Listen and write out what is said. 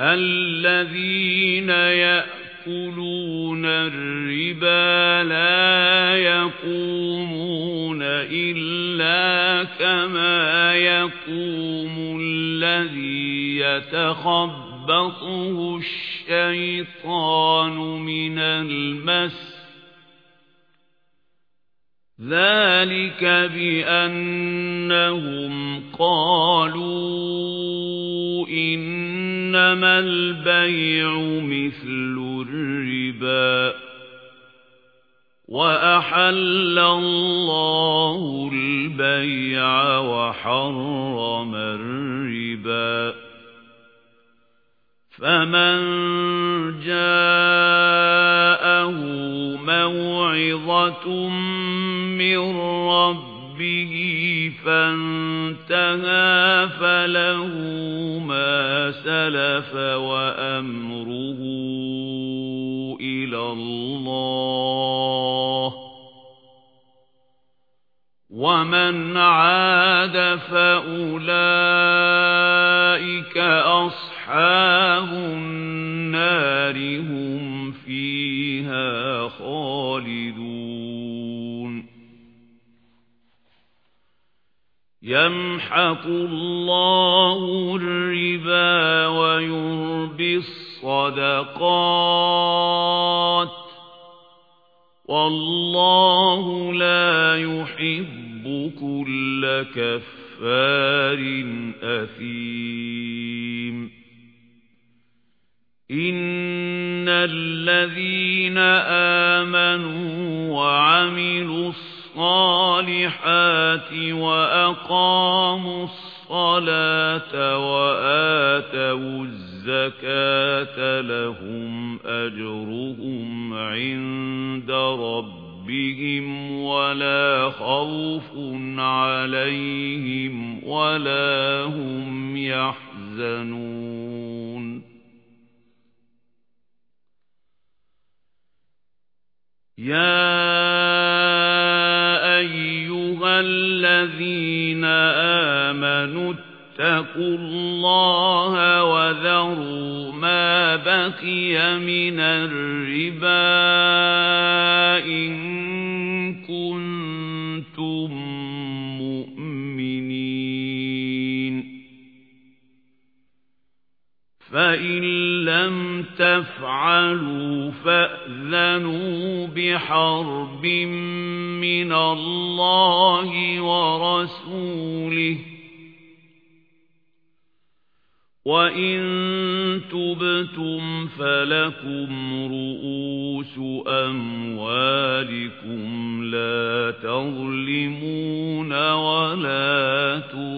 الذين يأكلون الربا لا يقومون إلا كما يقوم الذي يتخبطه الشيطان من المس ذلك بأنهم قالوا إنما البيع مثل الربا وأحل الله البيع وحرم الربا فمن جاءه موعظة من ربه فانتهى فله ما سلف وأمره إلى الله. ومن عاد فأولئك أصحاب يمحق الله الربا ويربي الصدقات والله لا يحب كل كفار أثيم. إن الذين آمنوا وعملوا الصالحات وأقاموا الصلاة وآتوا الزكاة لهم أجرهم عند ربهم ولا خوف عليهم ولا هم يحزنون يا الذين آمنوا اتقوا الله وذروا ما بقي من الربا إن كنتم فإن لم تفعلوا فأذنوا بحرب من الله ورسوله وَإِن تُبْتُمْ فَلَكُمْ رُؤُوسُ أَمْوَالِكُمْ لَا تَظْلِمُونَ وَلَا تُظْلَمُونَ